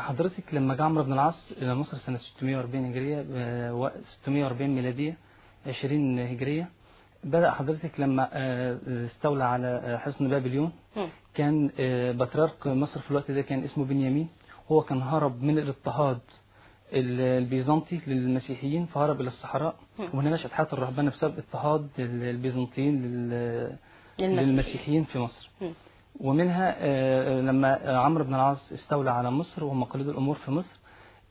حضرتك لما جه عمرو بن العاص إلى مصر سنة 640 هجرية آه، و 640 ميلادية 20 هجرية بدأ حضرتك لما آه، استولى على آه، حصن بابليون. كان آه، بطريرك مصر في الوقت ده كان اسمه بنيامين هو كان هرب من الاضطهاد ال- البيزنطي للمسيحيين فهرب إلى الصحراء. وهنا نشأت حياة الرهبنة بسبب اضطهاد ال- البيزنطيين لل- للمسيحيين. في مصر. ومنها آه، لما عمرو بن العاص استولى على مصر ومقاليد الأمور في مصر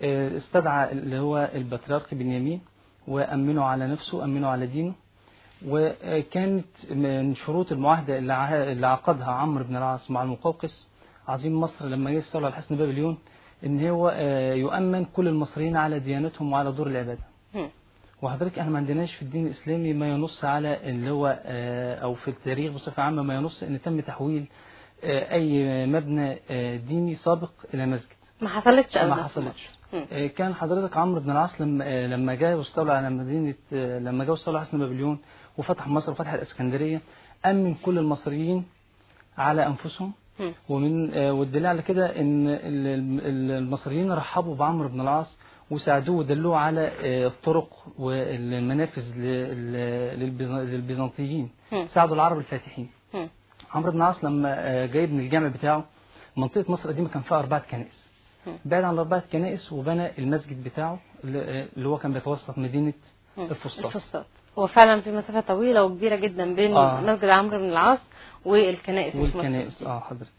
آه، استدعى اللي هو البطريرك بنيامين وأمنه على نفسه أمنه على دينه وكانت من شروط المعاهدة اللي عقدها عمرو بن العاص مع المقوقس عظيم مصر لما جه استولى على حصن بابليون إن هو آه، يؤمن كل المصريين على ديانتهم وعلى دور العبادة مم. وحضرتك إحنا ما عندناش في الدين الإسلامي ما ينص على اللي هو آه، أو في التاريخ بصفة عامة ما ينص إن تم تحويل آه، أي مبنى آه، ديني سابق إلى مسجد ما حصلتش ما حصلتش. آه، كان حضرتك عمرو بن العاص لما آه، لما جاء واستولى على مدينة آه، لما جاء واستولى على حصن بابليون وفتح مصر وفتح الإسكندرية أمن كل المصريين على أنفسهم. ومن آه، والدليل على كده إن ال- ال- المصريين رحبوا بعمرو بن العاص وساعدوه ودلوه على آه، الطرق والمنافذ لل- للبيز- للبيزنطيين. ساعدوا العرب الفاتحين. عمرو بن العاص لما آه، جاي من الجامع بتاعه منطقة مصر القديمة كان فيها أربعة كنائس. بعد عن الأربعة كنائس وبنى المسجد بتاعه اللي آه، هو كان بيتوسط مدينة. الفسطاط الفسطاط هو فعلا في مسافة طويلة وكبيرة جدا بين آه. مسجد عمرو بن العاص والكنائس. والكنائس آه حضرتك.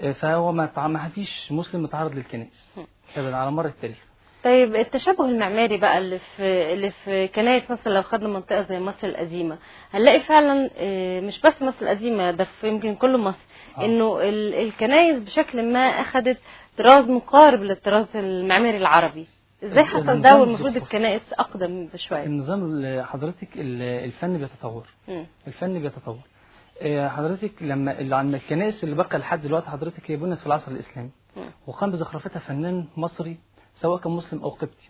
آه، فهو ما ما فيش مسلم متعرض للكنائس مم. أبدا على مر التاريخ طيب التشابه المعماري بقى اللي في اللي في كنايس مثلا لو خدنا منطقة زي مصر القديمة هنلاقي فعلا آه، مش بس مصر القديمة ده في يمكن كل مصر آه. إنه ال- الكنايس بشكل ما اخذت طراز مقارب للطراز المعماري العربي إزاي حصل ده والمفروض. الكنائس اقدم بشوية النظام ال- حضرتك ال- الفن بيتطور مم. الفن بيتطور آه، حضرتك لما عن الكنائس اللي بقى لحد دلوقتي حضرتك هي بنت في العصر الإسلامي. وقام بزخرفتها فنان مصري سواء كان مسلم أو قبطي.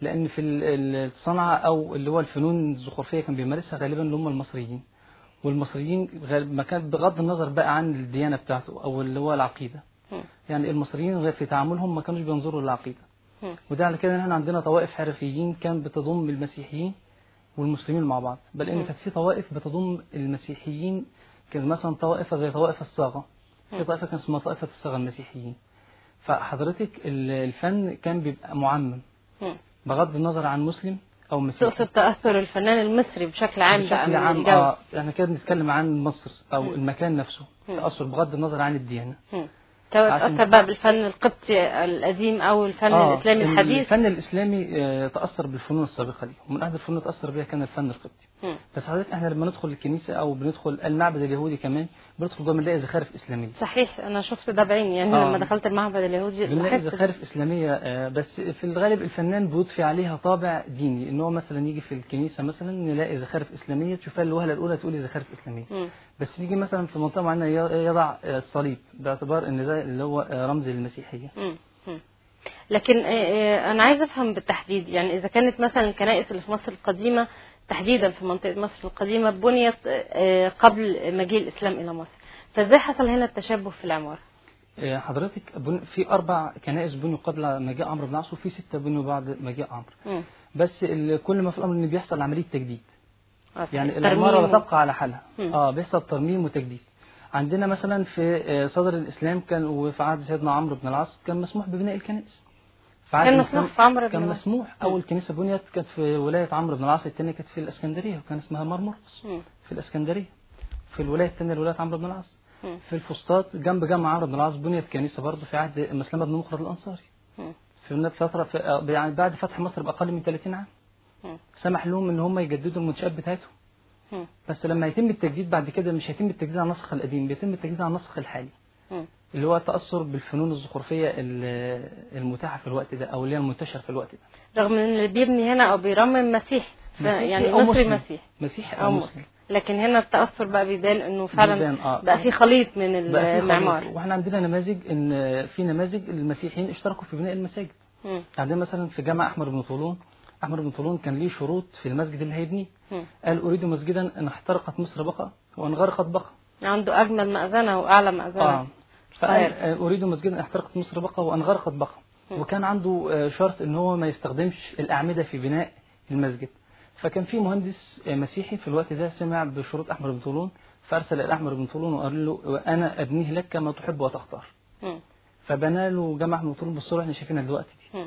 لأن في ال- ال- الصنعة أو اللي هو الفنون الزخرفية كان بيمارسها غالبا اللي هم المصريين والمصريين ما كان بغض النظر بقى عن الديانة بتاعته أو اللي هو العقيدة مم. يعني المصريين في تعاملهم ما كانوش بينظروا للعقيدة مم. وده على كده إن إحنا عندنا طوائف حرفيين كان بتضم المسيحيين والمسلمين مع بعض بل إن. كانت في طوائف بتضم المسيحيين كان مثلا طائفه زي طوائف الصاغة في. طائفة كان اسمها طائفة الصاغة المسيحيين فحضرتك ال- الفن كان بيبقى معمم مم. بغض النظر عن مسلم أو مسيحي تقصد تأثر الفنان المصري بشكل عام بشكل عام آه إحنا كده بنتكلم عن مصر أو مم. المكان نفسه. تأثر بغض النظر عن الديانة تاثر بقى بالفن القبطي القديم أو الفن آه، الإسلامي الحديث الفن الإسلامي آه، تأثر بالفنون السابقة ليه ومن أحد الفنون تأثر بها كان الفن القبطي. بس حضرتك إحنا لما ندخل الكنيسة أو بندخل المعبد اليهودي كمان بندخل جوه بنلاقي زخارف إسلامية صحيح أنا شفت ده بعيني يعني آه. لما دخلت المعبد اليهودي بنلاقي زخارف إسلامية آه، بس في الغالب الفنان بيضفي عليها طابع ديني إن هو مثلا يجي في الكنيسة مثلا نلاقي زخارف إسلامية تشوفها الوهلة الأولى تقولي زخارف إسلامية مم. بس يجي مثلا في منطقة معينة يضع آه، الصليب باعتبار إن ده اللي هو آه، رمز للمسيحية. مم. لكن آه، آه، أنا عايزة أفهم بالتحديد يعني إذا كانت مثلا الكنائس اللي في مصر القديمة تحديدا في منطقة مصر القديمة بنيت آه، قبل مجيء الإسلام إلى مصر. فإزاي حصل هنا التشابه في العمارة؟ آه، حضرتك في أربع كنائس بنوا قبل مجيء عمرو بن العاص وفي ستة بنوا بعد مجيء عمرو. بس كل ما في الأمر إن بيحصل عملية تجديد. آه، يعني العمارة لا تبقى على حالها. آه بيحصل ترميم وتجديد. عندنا مثلا في صدر الإسلام كان وفي عهد سيدنا عمرو بن العاص كان مسموح ببناء الكنائس. كان مسموح في عمرو كان. مسموح أول كنيسة بنيت كانت في ولاية عمرو بن العاص الثانية كانت في الإسكندرية وكان اسمها مرمرقس. في الإسكندرية في الولاية الثانية ولاية عمرو بن العاص. في الفسطاط جنب جامع عمرو بن العاص بنيت كنيسة برضه في عهد مسلمة بن مخرج الأنصاري. في فترة في يعني بعد فتح مصر بأقل من 30 عام. سمح لهم إن هم يجددوا المنشآت بتاعتهم. بس لما يتم التجديد بعد كده مش هيتم التجديد على النسخ القديم بيتم التجديد على النسخ الحالي. اللي هو التأثر بالفنون الزخرفية ال- المتاحة في الوقت ده أو اللي هي المنتشرة في الوقت ده رغم إن اللي بيبني هنا أو بيرمم مسيح يعني أو مصري. مسيح مسيحي أو أو مسلم لكن هنا التأثر بقى بيبان إنه فعلا بيبان، آه. بقى في خليط من المعمار. وإحنا عندنا نماذج إن في نماذج المسيحيين اشتركوا في بناء المساجد. عندنا مثلا في جامع أحمد بن طولون أحمد بن طولون كان ليه شروط في المسجد اللي هيبنيه. قال أريد مسجدا إن احترقت مصر بقى وإن غرقت بقى عنده أجمل مأذنة وأعلى مأذنة آه فقال. آه، أريد مسجدا احترقت مصر بقى وأن غرقت بقى. وكان عنده آه، شرط إن هو ما يستخدمش الأعمدة في بناء المسجد. فكان في مهندس آه، مسيحي في الوقت ده سمع بشروط احمد بن طولون فأرسل إلى احمد بن طولون وقال له أنا أبنيه لك كما تحب وتختار. فبنى له جامع احمد بن طولون بالصورة اللي إحنا شايفينها دلوقتي دي.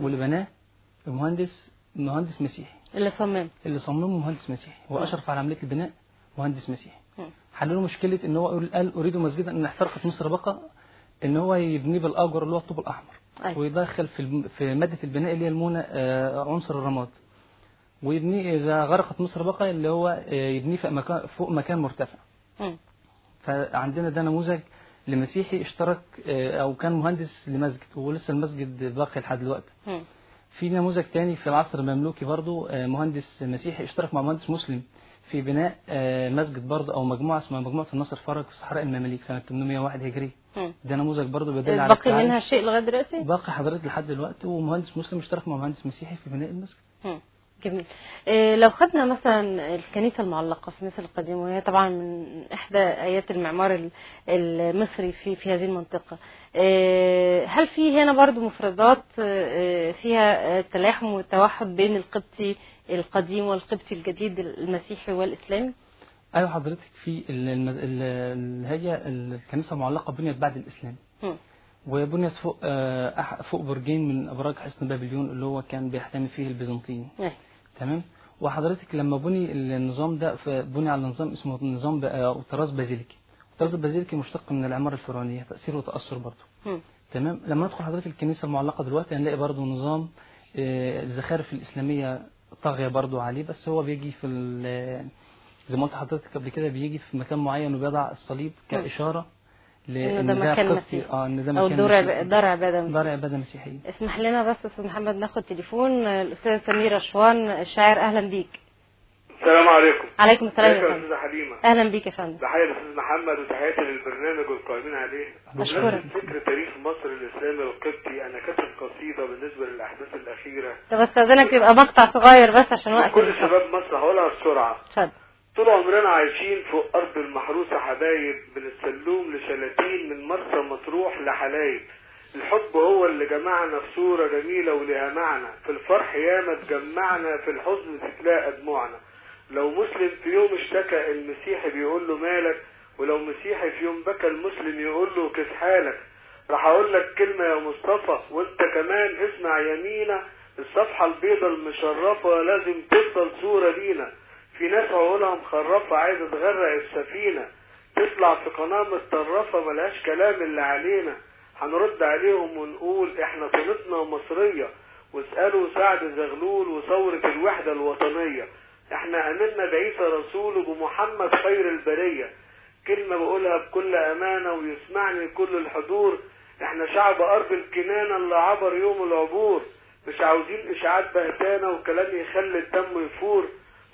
واللي بناه مهندس مهندس مسيحي. اللي صمم. اللي صممه مهندس مسيحي. واشرف على عملية البناء مهندس مسيحي. مم. حلوا مشكلة إن هو قال أريد مسجدا إن احترقت مصر بقى إن هو يبنيه بالأجر اللي هو الطوب الأحمر أيوة. ويدخل في في مادة البناء اللي هي المونة آه، عنصر الرماد ويبنيه إذا غرقت مصر بقى اللي هو آه، يبنيه في مكان فوق مكان مرتفع مم. فعندنا ده نموذج لمسيحي اشترك آه، أو كان مهندس لمسجد ولسه المسجد باقي لحد دلوقتي. في نموذج تاني في العصر المملوكي برضو آه، مهندس مسيحي اشترك مع مهندس مسلم في بناء آه، مسجد برضو أو مجموعة اسمها مجموعة الناصر فرج في صحراء المماليك سنة 801 هجري. ده نموذج برضو بيدل على باقي منها. شيء لغاية دلوقتي باقي حضرتك لحد دلوقتي ومهندس مسلم اشترك مع مهندس مسيحي في بناء المسجد. جميل إيه لو خدنا مثلا الكنيسة المعلقة في مصر القديمة وهي طبعا من إحدى آيات المعمار ال- المصري في في هذه المنطقة إيه هل في هنا برضو مفردات إيه فيها تلاحم وتوحد بين القبطي القديم والقبطي الجديد المسيحي والإسلامي؟ أيوه حضرتك في اللي هي الكنيسة المعلقة بنيت بعد الإسلام مم. وبنيت فوق آه، فوق برجين من أبراج حصن بابليون اللي هو كان بيحتمي فيه البيزنطيين إيه. تمام؟ وحضرتك لما بني النظام ده بني على نظام اسمه نظام أو طراز بازيليكي. الطراز البازيليكي مشتق من العمارة الفرعونية تأثير وتأثر برضه. تمام؟ لما ندخل حضرتك الكنيسة المعلقة دلوقتي هنلاقي برضه نظام آه، الزخارف الإسلامية طاغية برضه عليه بس هو بيجي في ال- زي ما قلت لحضرتك قبل كده بيجي في مكان معين وبيضع الصليب كإشارة. إنه ده مكان قبطي. مسيحي. آه ان ده أو مكان دار مسيحي. عب- دار عبادة مسيحي. دار عبادة مسيحية. اسمح لنا بس أستاذ محمد ناخد تليفون. الاستاذ سمير رشوان الشاعر أهلا بيك. السلام عليكم. عليكم السلام يا فندم. أستاذة حليمة؟ أهلا بيك يا فندم. تحيه للاستاذ محمد وتحياتي للبرنامج والقائمين عليه. أشكرك. بمناسبة ذكر تاريخ مصر الإسلامي والقبطي أنا كاتب قصيدة بالنسبة للأحداث الأخيرة. طب أستاذنك يبقى مقطع صغير بس عشان وقت كل. شباب مصر هقولها بسرعة. اتفضل. طول عمرنا عايشين فوق أرض المحروسة حبايب من السلوم لشلاتين من مرسى مطروح لحلايب. الحب هو اللي جمعنا في صورة جميلة ولها معنى. في الفرح ياما تجمعنا في الحزن تتلاقى دموعنا. لو مسلم في يوم اشتكى المسيحي بيقول له مالك ولو مسيحي في يوم بكى المسلم يقول له كيف حالك. راح أقول لك كلمة يا مصطفى وانت كمان اسمع يمينة الصفحة البيضة المشرفة لازم تفضل صورة لينا. في ناس عقولها مخرفة عايزة تغرق السفينة. تطلع في قناة متطرفة ملهاش كلام اللي علينا. هنرد عليهم ونقول إحنا طينتنا مصرية. واسألوا سعد زغلول وثورة الوحدة الوطنية. إحنا آمنا بعيسى رسوله بمحمد خير البرية. كلمة بقولها بكل أمانة ويسمعني كل الحضور. إحنا شعب أرض الكنانة اللي عبر يوم العبور. مش عاوزين إشاعات بهتانة وكلام يخلي الدم يفور.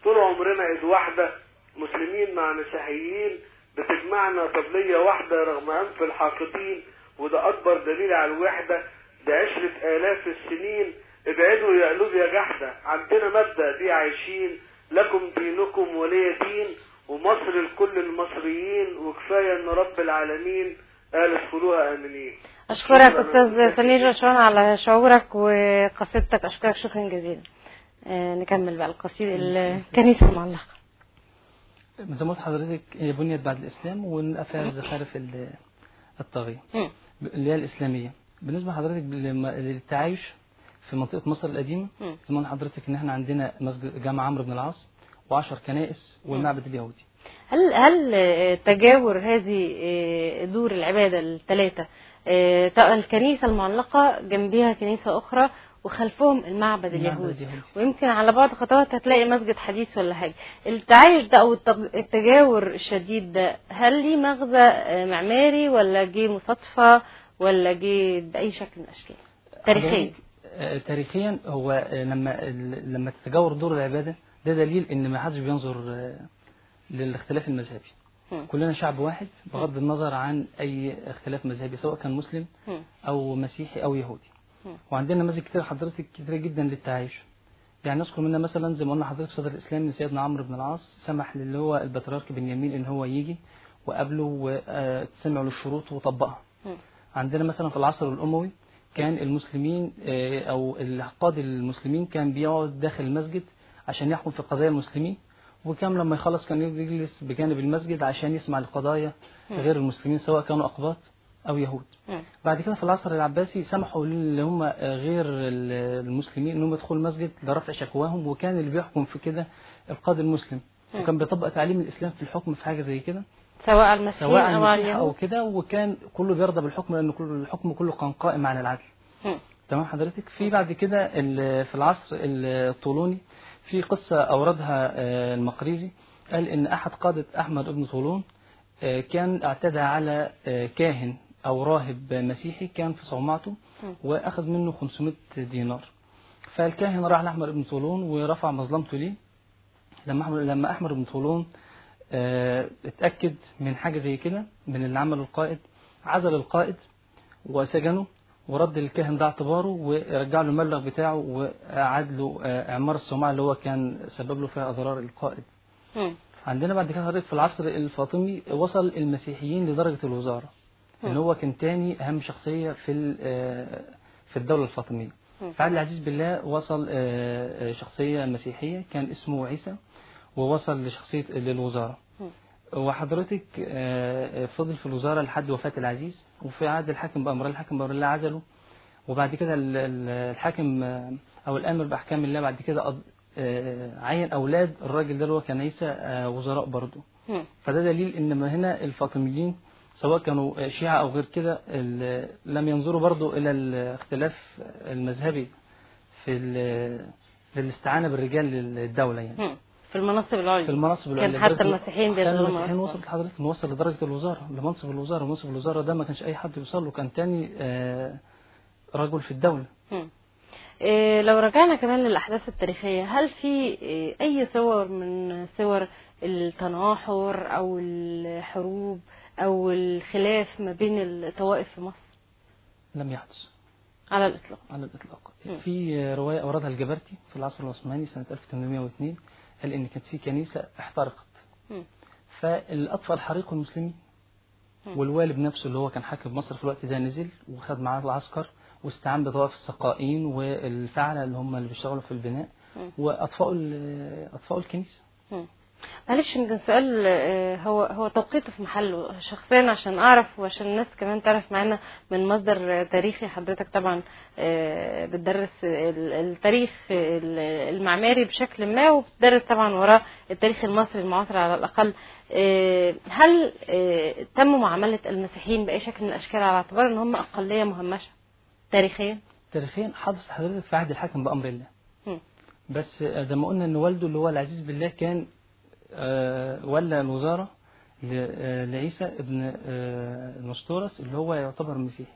طول عمرنا إيد واحدة مسلمين مع مسيحيين بتجمعنا طبلية واحدة رغم أنف الحاقدين وده أكبر دليل على الوحدة ده عشرة آلاف السنين ابعدوا يا قلوب يا جحدة عندنا مبدأ دي عايشين لكم دينكم ولي دين ومصر لكل المصريين وكفاية إن رب العالمين قال ادخلوها آمنين. أشكرك شكراً. أستاذ سمير رشوان على شعورك وقصيدتك. أشكرك شكرا جزيلا. نكمل بقى القصيدة الكنيسة المعلقة زي ما قلت لحضرتك هي بنيت بعد الإسلام ونلقى فيها زخارف ال- الطاغية. مم. اللي هي الإسلامية. بالنسبة لحضرتك للتعايش في منطقة مصر القديمة مم. زي ما قلت لحضرتك إن إحنا عندنا مسجد جامع عمرو بن العاص و10 كنائس والمعبد اليهودي. هل هل آه، تجاور هذه آه، دور العبادة الثلاثة آه، الكنيسة المعلقة جنبها كنيسة أخرى وخلفهم المعبد اليهودي. ويمكن على بعض خطوات هتلاقي مسجد حديث ولا حاجة التعايش ده أو التج- التجاور الشديد ده هل ليه مغزى معماري ولا جه مصادفة ولا جه بأي شكل من الأشكال تاريخيا آه، تاريخيا هو آه، لما لما تتجاور دور العبادة ده دليل إن ما حدش بينظر آه، للاختلاف المذهبي. كلنا شعب واحد بغض النظر عن أي اختلاف مذهبي سواء كان مسلم. أو مسيحي أو يهودي. وعندنا نماذج كتير حضرتك كتير جدا للتعايش يعني نذكر منها مثلا زي ما قلنا حضرتك صدر الإسلام إن سيدنا عمرو بن العاص سمح للي هو البطريرك بنيامين إن هو يجي وقابله وسمعوا للشروط وطبقها مم. عندنا مثلا في العصر الأموي كان المسلمين آه، أو القاضي المسلمين كان بيقعد داخل المسجد عشان يحكم في قضايا المسلمين وكان لما يخلص كان يجلس بجانب المسجد عشان يسمع القضايا. غير المسلمين سواء كانوا أقباط أو يهود. مم. بعد كده في العصر العباسي سمحوا اللي هم غير ال- المسلمين إنهم يدخلوا المسجد لرفع شكواهم وكان اللي بيحكم في كده القاضي المسلم. مم. وكان بيطبق تعليم الإسلام في الحكم في حاجة زي كده. سواء المسيحيين سواء المسيح أو اليهود. كده وكان كله بيرضى بالحكم لأن كل الحكم كله كان قائم على العدل. تمام حضرتك؟ في بعد كده في العصر الطولوني في قصة أوردها آه، المقريزي. قال إن أحد قادة أحمد بن طولون آه، كان اعتدى على آه، كاهن. أو راهب مسيحي كان في صومعته. وأخذ منه 500 دينار فالكاهن راح لأحمد بن طولون ورفع مظلمته ليه لما أحمد لما أحمد بن طولون آه، اتأكد من حاجة زي كده من اللي عمله القائد عزل القائد وسجنه ورد الكاهن ده اعتباره ورجع له المبلغ بتاعه وأعاد له آه، إعمار الصومعة اللي هو كان سبب له فيها أضرار القائد. عندنا بعد كده حضرتك في العصر الفاطمي وصل المسيحيين لدرجة الوزارة ان هو كان تاني أهم شخصية في آه، في الدولة الفاطمية. فعبد العزيز بالله وصل آه، آه، شخصية مسيحية كان اسمه عيسى ووصل لشخصية للوزارة. وحضرتك فضل في الوزارة لحد وفاة العزيز وفي عهد الحاكم بأمر الحاكم بأمر الله عزله وبعد كده ال- ال- الحاكم أو الآمر بأحكام الله بعد كده عين أولاد الراجل ده اللي هو كان عيسى وزراء برضه. فده دليل إن ما هنا الفاطميين سواء كانوا شيعة أو غير كده لم ينظروا برضو إلى الاختلاف المذهبي في ال- في الاستعانة بالرجال للدولة يعني. في المناصب العليا في المناصب كان العليا. حتى لدرجة- المسيحيين كان بيشغلوا المسيحيين. وصلت لحضرتك إنه وصل لدرجة الوزارة لمنصب الوزارة منصب الوزارة ده ما كانش أي حد يوصل له كان تاني آه، رجل في الدولة. إيه لو رجعنا كمان للأحداث التاريخية هل في إيه أي صور من صور التناحر أو الحروب أو الخلاف ما بين الطوائف في مصر لم يحدث على الإطلاق على الإطلاق مم. في رواية أوردها الجبرتي في العصر العثماني سنة 1802 قال إن كانت في كنيسة احترقت مم. فالأطفال الحريق المسلمين. والوالد نفسه اللي هو كان حاكم مصر في الوقت ده نزل وخد معاه العسكر واستعان بطوائف السقائين والفعلة اللي هم اللي بيشتغلوا في البناء مم. وأطفأوا ال- أطفأوا الكنيسة مم. معلش يمكن سؤال آه، هو هو توقيته في محله شخصيا عشان أعرف وعشان الناس كمان تعرف معانا من مصدر آه، تاريخي حضرتك طبعا آه، بتدرس ال- التاريخ ال- المعماري بشكل ما وبتدرس طبعا وراه التاريخ المصري المعاصر على الأقل آه، هل آه، تم معاملة المسيحيين بأي شكل من الأشكال على اعتبار إن هم أقلية مهمشة تاريخيا؟ تاريخيا حدث حضرتك في عهد الحاكم بأمر الله مم. بس زي ما قلنا إن والده اللي هو العزيز بالله كان ولى الوزارة آه، لعيسى ابن آه، المستورس اللي هو يعتبر مسيحي.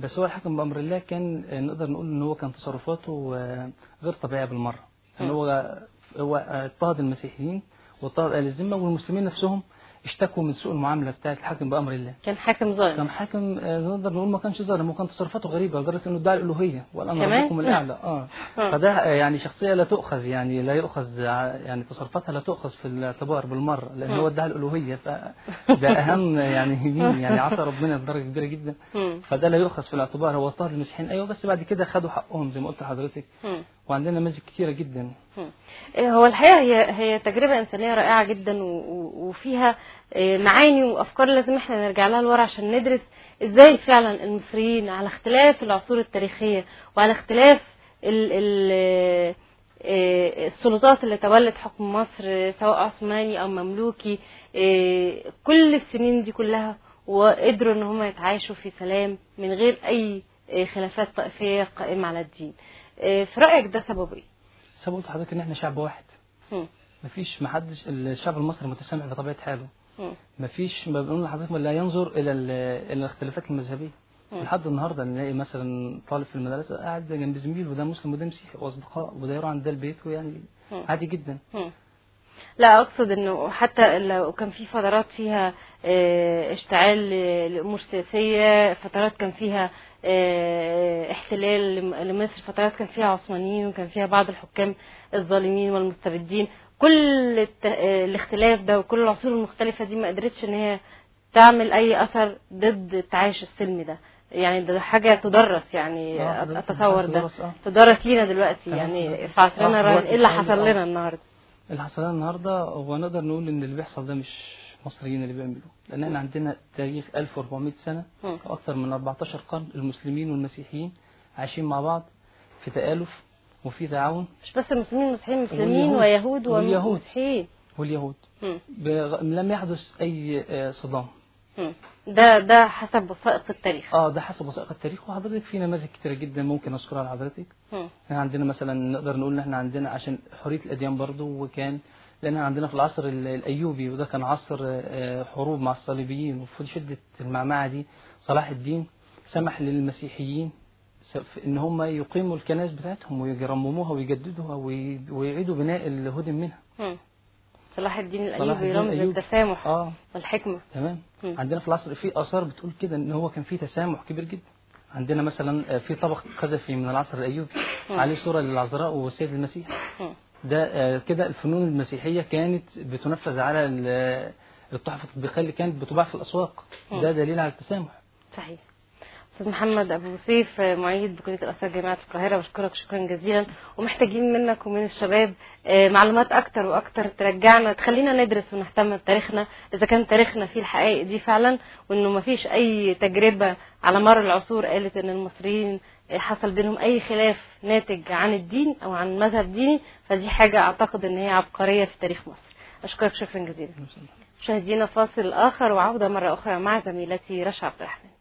بس هو الحاكم بأمر الله كان آه، نقدر نقول إن هو كان تصرفاته آه، غير طبيعية بالمرة ان مم. هو هو آه، اضطهد المسيحيين واضطهد أهل الذمة والمسلمين نفسهم اشتكوا من سوء المعاملة بتاعة الحاكم بأمر الله كان حاكم ظالم كان حاكم آه، نقدر نقول ما كانش ظالم وكان تصرفاته غريبة لدرجة إنه ادعى الألوهية وأنا كمان؟ ربكم الأعلى آه آه. فده آه، يعني شخصية لا تؤخذ يعني لا يؤخذ يعني تصرفاتها لا تؤخذ في الاعتبار بالمرة لأن. هو ادعى الألوهية فده أهم يعني مين يعني عصى ربنا بدرجه كبيرة جدا. فده لا يؤخذ في الاعتبار هو اضطهد المسيحيين أيوه بس بعد كده خدوا حقهم زي ما قلت لحضرتك. وعندنا نماذج كتيرة جدا. إيه هو الحقيقة هي هي تجربة إنسانية رائعة جدا وفيها إيه، معاني وأفكار لازم إحنا نرجع لها لورا عشان ندرس إزاي فعلا المصريين على اختلاف العصور التاريخية وعلى اختلاف إيه، السلطات اللي تولت حكم مصر سواء عثماني أو مملوكي كل السنين دي كلها وقدروا إن هم يتعايشوا في سلام من غير أي إيه، خلافات طائفية قائمة على الدين. إيه، في رأيك ده سببه إيه؟ سبب قلت لحضرتك إن إحنا شعب واحد. مفيش محدش الشعب المصري متسامح بطبيعة حاله. مفيش ما بنقول لحضرتك لا ينظر إلى ال- إلى الاختلافات المذهبية. لحد النهارده نلاقي مثلا طالب في المدرسة قاعد جنب زميله وده مسلم وده مسيحي وأصدقاء وده يروح عند ده البيت ويعني. عادي جدا. لا أقصد إنه حتى لو كان في فترات فيها آه، اشتعال لأمور سياسية فترات كان فيها آه، احتلال لم- لمصر فترات كان فيها عثمانيين وكان فيها بعض الحكام الظالمين والمستبدين. كل آه، الاختلاف ده وكل العصور المختلفة دي ما قدرتش إن هي تعمل أي أثر ضد التعايش السلمي ده. يعني ده حاجة تدرس يعني أتصور ده. تدرس، لينا دلوقتي. يعني في عصرنا إيه اللي حصل. لنا النهارده؟ اللي حصل لنا النهارده هو نقدر نقول إن اللي بيحصل ده مش مصريين اللي بيعملوه لأن إحنا عندنا تاريخ 1400 سنة مم. وأكثر من 14 قرن المسلمين والمسيحيين عايشين مع بعض في تآلف وفي تعاون مش بس المسلمين والمسيحيين مسلمين واليهود. ويهود واليهود. ومسيحيين واليهود مم. بغ- لم يحدث أي آه، صدام. ده ده حسب وثائق التاريخ آه ده حسب وثائق التاريخ وحضرتك في نماذج كتيرة جدا ممكن أذكرها لحضرتك. إحنا عندنا مثلا نقدر نقول إن إحنا عندنا عشان حرية الأديان برضو وكان لأن عندنا في العصر ال- الأيوبي وده كان عصر آه، حروب مع الصليبيين وفي شدة المعمعة دي صلاح الدين سمح للمسيحيين إن هم يقيموا الكنائس بتاعتهم ويرمموها ويجددوها وي- ويعيدوا بناء الهدم منها. صلاح الدين الايوبي رمز الأيوبي. التسامح آه والحكمة تمام مم. عندنا في العصر في آثار بتقول كده إن هو كان في تسامح كبير جدا عندنا مثلا آه، في طبق خزفي من العصر الأيوبي. عليه صورة للعذراء والسيد المسيح. ده آه، كده الفنون المسيحية كانت بتنفذ على ال- التحف التطبيقية اللي كانت بتباع في الأسواق. ده دليل على التسامح صحيح أستاذ محمد أبو سيف معيد بكلية الأثار جامعة القاهرة. بشكرك شكرا جزيلا. ومحتاجين منك ومن الشباب آه، معلومات أكتر وأكتر ترجعنا تخلينا ندرس ونهتم بتاريخنا. إذا كان تاريخنا فيه الحقائق دي فعلا وإنه ما فيش أي تجربة على مر العصور قالت إن المصريين حصل بينهم أي خلاف ناتج عن الدين أو عن مذهب ديني فدي حاجة أعتقد إن هي عبقرية في تاريخ مصر. أشكرك شكرا جزيلا. مشاهدينا فاصل آخر وعودة مرة أخرى مع زميلتي رشا عبد الرحمن.